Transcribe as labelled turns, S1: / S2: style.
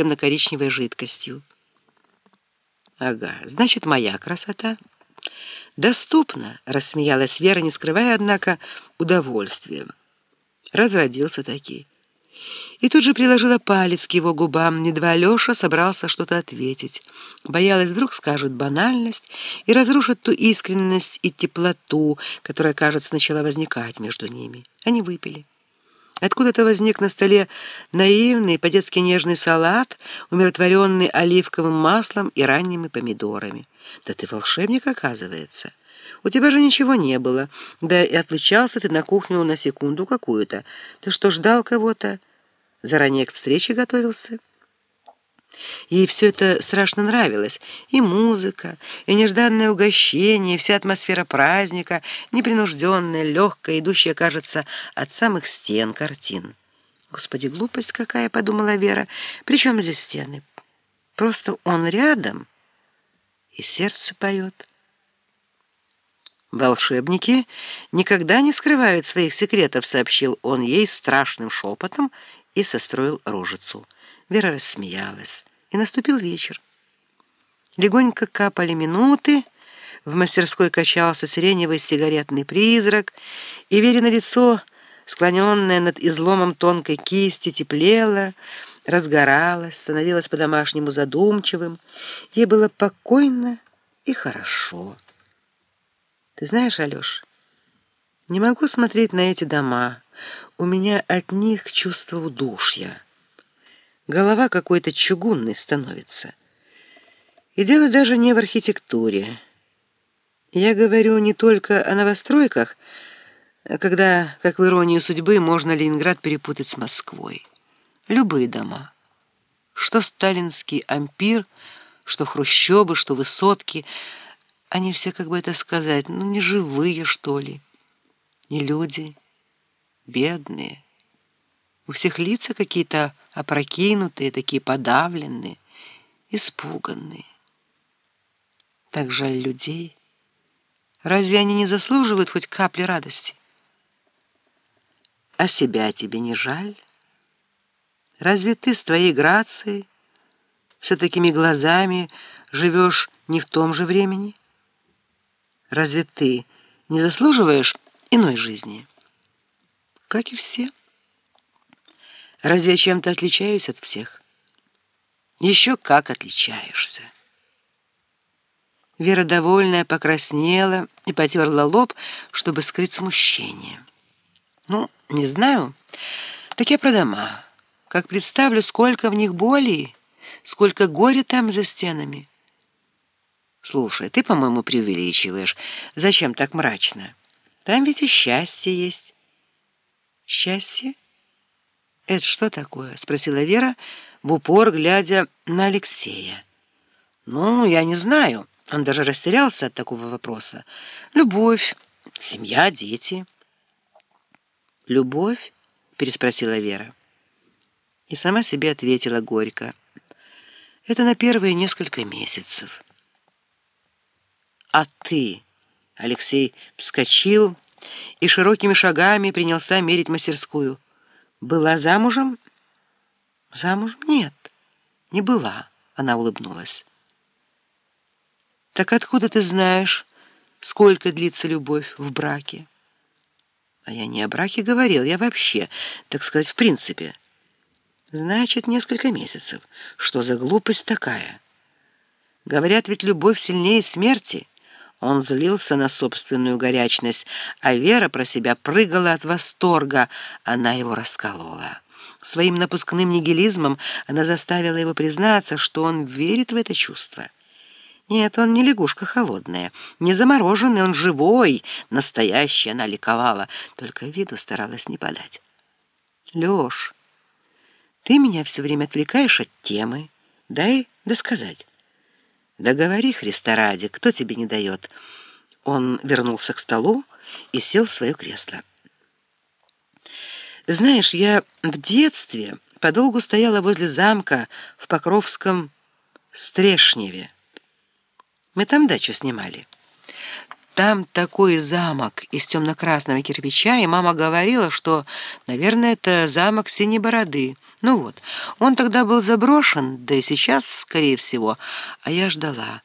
S1: темно-коричневой жидкостью. «Ага, значит, моя красота». «Доступно», — рассмеялась Вера, не скрывая, однако, удовольствия. Разродился таки. И тут же приложила палец к его губам, едва Леша собрался что-то ответить. Боялась, вдруг скажет банальность и разрушит ту искренность и теплоту, которая, кажется, начала возникать между ними. Они выпили. Откуда-то возник на столе наивный, по-детски нежный салат, умиротворенный оливковым маслом и ранними помидорами. «Да ты волшебник, оказывается. У тебя же ничего не было. Да и отлучался ты на кухню на секунду какую-то. Ты что, ждал кого-то? Заранее к встрече готовился?» Ей все это страшно нравилось. И музыка, и нежданное угощение, и вся атмосфера праздника, непринужденная, легкая, идущая, кажется, от самых стен картин. «Господи, глупость какая!» — подумала Вера. «При чем здесь стены? Просто он рядом, и сердце поет». «Волшебники никогда не скрывают своих секретов», — сообщил он ей страшным шепотом и состроил рожицу. Вера рассмеялась, и наступил вечер. Легонько капали минуты, в мастерской качался сиреневый сигаретный призрак, и Верино лицо, склоненное над изломом тонкой кисти, теплело, разгоралось, становилось по-домашнему задумчивым. Ей было покойно и хорошо. Ты знаешь, Алёш, не могу смотреть на эти дома. У меня от них чувство удушья. Голова какой-то чугунной становится. И дело даже не в архитектуре. Я говорю не только о новостройках, когда, как в иронию судьбы, можно Ленинград перепутать с Москвой. Любые дома. Что сталинский ампир, что хрущобы, что высотки. Они все, как бы это сказать, ну, не живые, что ли. Не люди, бедные. У всех лица какие-то опрокинутые, такие подавленные, испуганные. Так жаль людей. Разве они не заслуживают хоть капли радости? А себя тебе не жаль? Разве ты с твоей грацией, с такими глазами живешь не в том же времени? Разве ты не заслуживаешь иной жизни? Как и все. Разве я чем-то отличаюсь от всех? Еще как отличаешься. Вера, довольная, покраснела и потерла лоб, чтобы скрыть смущение. Ну, не знаю. Так я про дома. Как представлю, сколько в них боли, сколько горя там за стенами. Слушай, ты, по-моему, преувеличиваешь. Зачем так мрачно? Там ведь и счастье есть. Счастье? «Это что такое?» — спросила Вера, в упор глядя на Алексея. «Ну, я не знаю». Он даже растерялся от такого вопроса. «Любовь, семья, дети». «Любовь?» — переспросила Вера. И сама себе ответила горько. «Это на первые несколько месяцев». «А ты?» — Алексей вскочил и широкими шагами принялся мерить мастерскую. «Была замужем?» «Замужем? Нет, не была», — она улыбнулась. «Так откуда ты знаешь, сколько длится любовь в браке?» «А я не о браке говорил, я вообще, так сказать, в принципе». «Значит, несколько месяцев. Что за глупость такая?» «Говорят, ведь любовь сильнее смерти». Он злился на собственную горячность, а Вера про себя прыгала от восторга. Она его расколола. Своим напускным нигилизмом она заставила его признаться, что он верит в это чувство. Нет, он не лягушка холодная, не замороженный, он живой, настоящий, она ликовала, только виду старалась не подать. Лёш, ты меня все время отвлекаешь от темы. Дай досказать. «Да говори, Христа ради, кто тебе не дает?» Он вернулся к столу и сел в свое кресло. «Знаешь, я в детстве подолгу стояла возле замка в Покровском Стрешневе. Мы там дачу снимали. Там такой замок из темно-красного кирпича, и мама говорила, что, наверное, это замок Синебороды. Ну вот, он тогда был заброшен, да и сейчас, скорее всего, а я ждала».